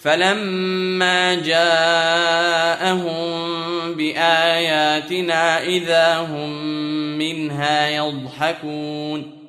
فلما جاءهم بآياتنا إذا هم منها يضحكون